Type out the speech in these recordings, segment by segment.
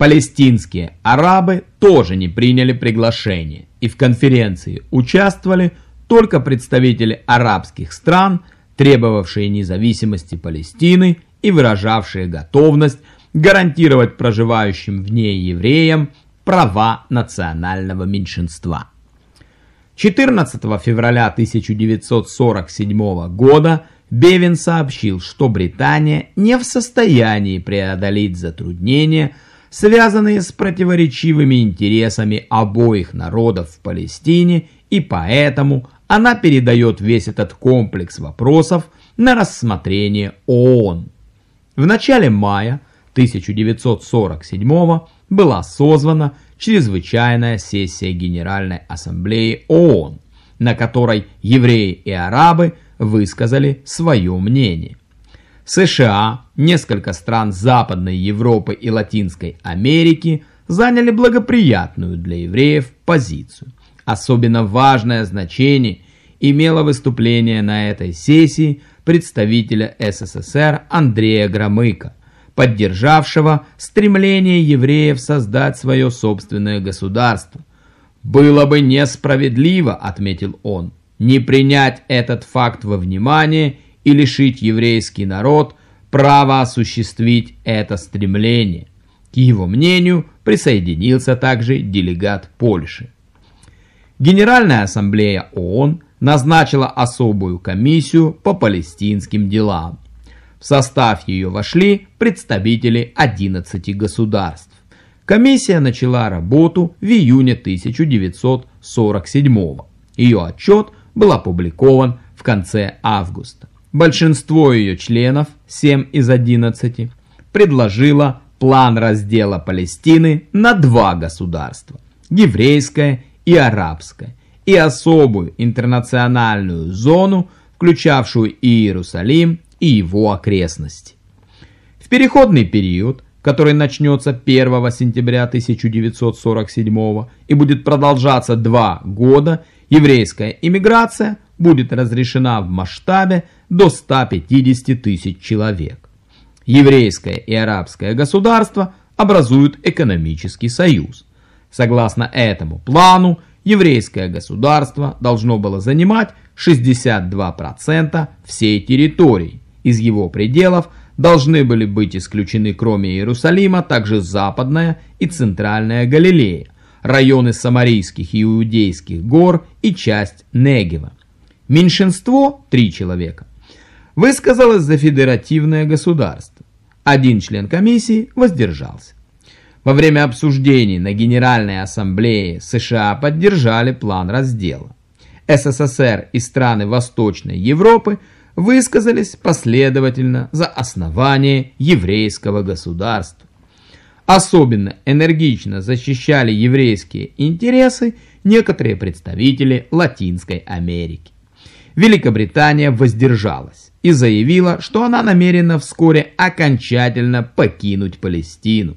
Палестинские арабы тоже не приняли приглашение, и в конференции участвовали только представители арабских стран, требовавшие независимости Палестины и выражавшие готовность гарантировать проживающим в ней евреям права национального меньшинства. 14 февраля 1947 года Бевин сообщил, что Британия не в состоянии преодолеть затруднения, связанные с противоречивыми интересами обоих народов в Палестине, и поэтому она передает весь этот комплекс вопросов на рассмотрение ООН. В начале мая 1947 была созвана чрезвычайная сессия Генеральной Ассамблеи ООН, на которой евреи и арабы высказали свое мнение. США, несколько стран Западной Европы и Латинской Америки заняли благоприятную для евреев позицию. Особенно важное значение имело выступление на этой сессии представителя СССР Андрея Громыка, поддержавшего стремление евреев создать свое собственное государство. «Было бы несправедливо», — отметил он, — «не принять этот факт во внимание и лишить еврейский народ права осуществить это стремление. К его мнению присоединился также делегат Польши. Генеральная ассамблея ООН назначила особую комиссию по палестинским делам. В состав ее вошли представители 11 государств. Комиссия начала работу в июне 1947 Ее отчет был опубликован в конце августа. Большинство ее членов, 7 из 11, предложило план раздела Палестины на два государства – еврейское и арабское, и особую интернациональную зону, включавшую Иерусалим и его окрестности. В переходный период, который начнется 1 сентября 1947 и будет продолжаться два года, еврейская иммиграция будет разрешена в масштабе до 150 тысяч человек. Еврейское и арабское государство образуют экономический союз. Согласно этому плану, еврейское государство должно было занимать 62% всей территории. Из его пределов должны были быть исключены кроме Иерусалима также Западная и Центральная Галилея, районы Самарийских и Иудейских гор и часть Негева. Меньшинство, три человека, высказалось за федеративное государство. Один член комиссии воздержался. Во время обсуждений на Генеральной Ассамблее США поддержали план раздела. СССР и страны Восточной Европы высказались последовательно за основание еврейского государства. Особенно энергично защищали еврейские интересы некоторые представители Латинской Америки. Великобритания воздержалась и заявила, что она намерена вскоре окончательно покинуть Палестину.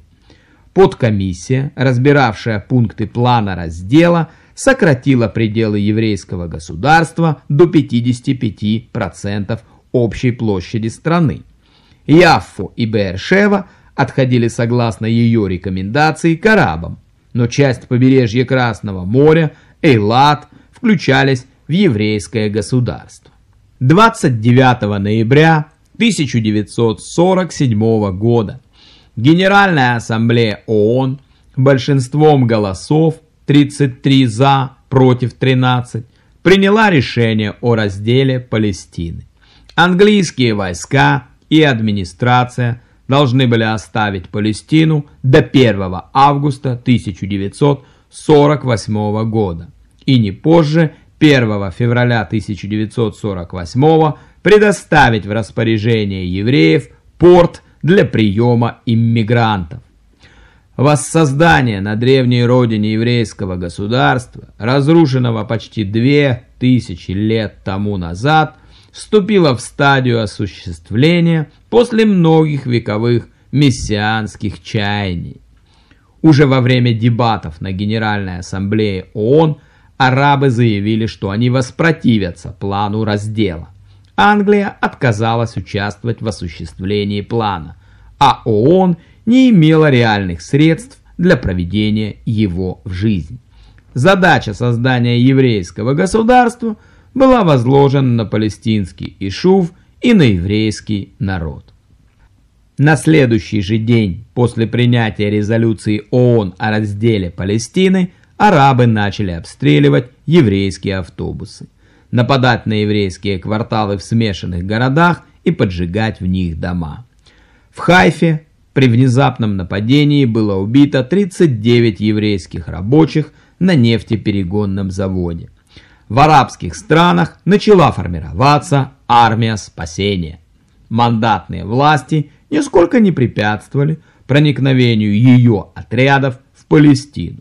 Подкомиссия, разбиравшая пункты плана раздела, сократила пределы еврейского государства до 55% общей площади страны. Яффу и Бершева отходили согласно ее рекомендации к арабам, но часть побережья Красного моря, Эйлат, включались еврейское государство. 29 ноября 1947 года Генеральная ассамблея ООН большинством голосов 33 за, против 13 приняла решение о разделе Палестины. Английские войска и администрация должны были оставить Палестину до 1 августа 1948 года и не позже 1 февраля 1948 предоставить в распоряжение евреев порт для приема иммигрантов. Воссоздание на древней родине еврейского государства, разрушенного почти две тысячи лет тому назад, вступило в стадию осуществления после многих вековых мессианских чаяний. Уже во время дебатов на Генеральной Ассамблее ООН арабы заявили, что они воспротивятся плану раздела. Англия отказалась участвовать в осуществлении плана, а ООН не имела реальных средств для проведения его в жизнь. Задача создания еврейского государства была возложена на палестинский Ишув и на еврейский народ. На следующий же день после принятия резолюции ООН о разделе Палестины арабы начали обстреливать еврейские автобусы, нападать на еврейские кварталы в смешанных городах и поджигать в них дома. В Хайфе при внезапном нападении было убито 39 еврейских рабочих на нефтеперегонном заводе. В арабских странах начала формироваться армия спасения. Мандатные власти нисколько не препятствовали проникновению ее отрядов в Палестину.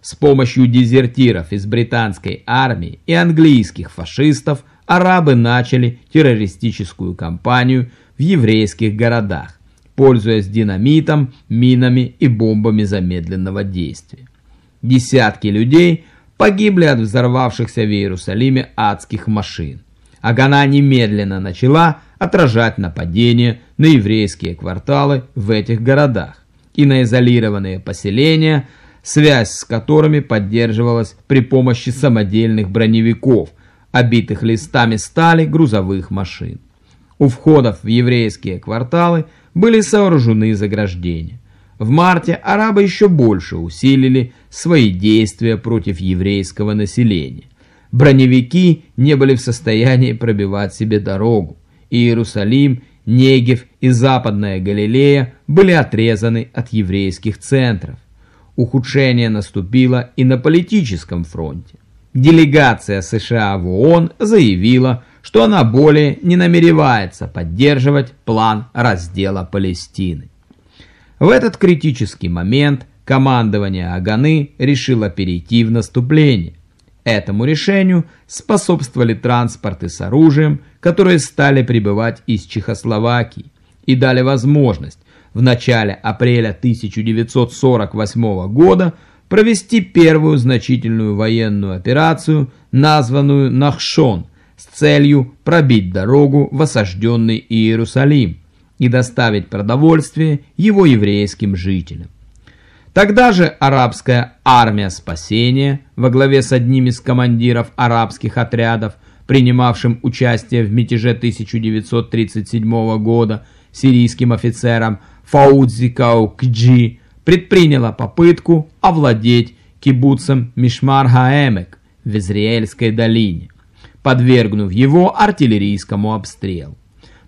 С помощью дезертиров из британской армии и английских фашистов арабы начали террористическую кампанию в еврейских городах, пользуясь динамитом, минами и бомбами замедленного действия. Десятки людей погибли от взорвавшихся в Иерусалиме адских машин. Агана немедленно начала отражать нападения на еврейские кварталы в этих городах и на изолированные поселения, связь с которыми поддерживалась при помощи самодельных броневиков, обитых листами стали грузовых машин. У входов в еврейские кварталы были сооружены заграждения. В марте арабы еще больше усилили свои действия против еврейского населения. Броневики не были в состоянии пробивать себе дорогу. Иерусалим, Негев и Западная Галилея были отрезаны от еврейских центров. Ухудшение наступило и на политическом фронте. Делегация США в ООН заявила, что она более не намеревается поддерживать план раздела Палестины. В этот критический момент командование Аганы решило перейти в наступление. Этому решению способствовали транспорты с оружием, которые стали прибывать из Чехословакии и дали возможность в начале апреля 1948 года провести первую значительную военную операцию, названную «Нахшон», с целью пробить дорогу в осажденный Иерусалим и доставить продовольствие его еврейским жителям. Тогда же арабская армия спасения во главе с одним из командиров арабских отрядов, принимавшим участие в мятеже 1937 года сирийским офицером Фаудзи Каукджи, предприняла попытку овладеть кибуцем Мишмар-Хаэмек в Израильской долине, подвергнув его артиллерийскому обстрелу.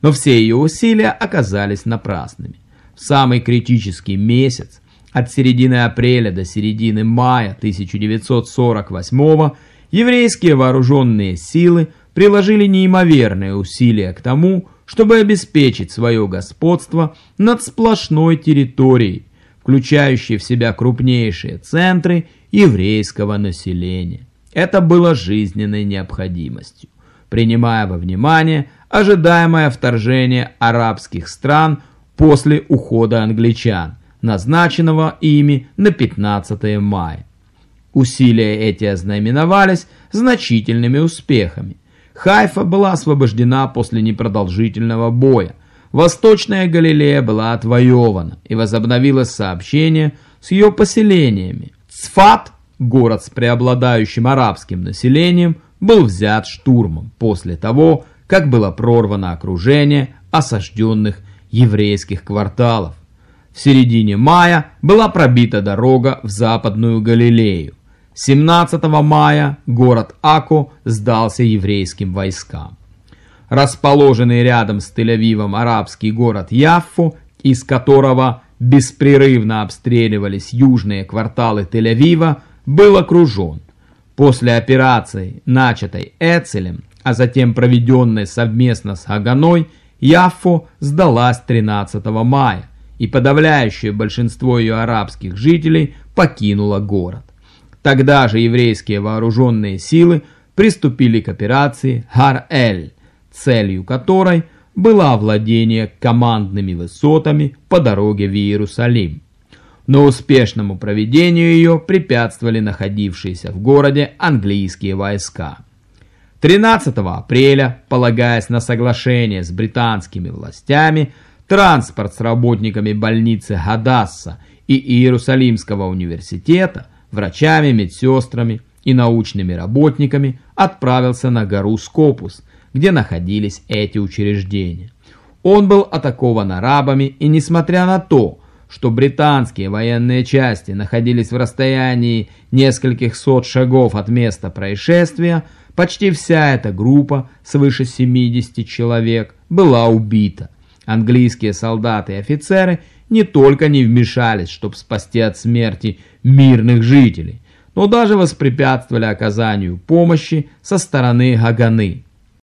Но все ее усилия оказались напрасными. В самый критический месяц, от середины апреля до середины мая 1948 еврейские вооруженные силы приложили неимоверные усилия к тому, чтобы обеспечить свое господство над сплошной территорией, включающей в себя крупнейшие центры еврейского населения. Это было жизненной необходимостью, принимая во внимание ожидаемое вторжение арабских стран после ухода англичан, назначенного ими на 15 мая. Усилия эти ознаменовались значительными успехами. Хайфа была освобождена после непродолжительного боя. Восточная Галилея была отвоевана и возобновилось сообщение с ее поселениями. Цфат, город с преобладающим арабским населением, был взят штурмом после того, как было прорвано окружение осажденных еврейских кварталов. В середине мая была пробита дорога в Западную Галилею. 17 мая город Ако сдался еврейским войскам. Расположенный рядом с Тель-Авивом арабский город Яффу, из которого беспрерывно обстреливались южные кварталы Тель-Авива, был окружен. После операции, начатой Эцелем, а затем проведенной совместно с Хаганой, Яффо сдалась 13 мая, и подавляющее большинство ее арабских жителей покинуло город. Тогда же еврейские вооруженные силы приступили к операции Хар-Эль, целью которой было овладение командными высотами по дороге в Иерусалим. Но успешному проведению ее препятствовали находившиеся в городе английские войска. 13 апреля, полагаясь на соглашение с британскими властями, транспорт с работниками больницы Гадасса и Иерусалимского университета, врачами, медсестрами и научными работниками отправился на гору Скопус, где находились эти учреждения. Он был атакован арабами и несмотря на то, что британские военные части находились в расстоянии нескольких сот шагов от места происшествия, почти вся эта группа, свыше 70 человек, была убита. Английские солдаты и офицеры не только не вмешались, чтобы спасти от смерти мирных жителей, но даже воспрепятствовали оказанию помощи со стороны Гаганы.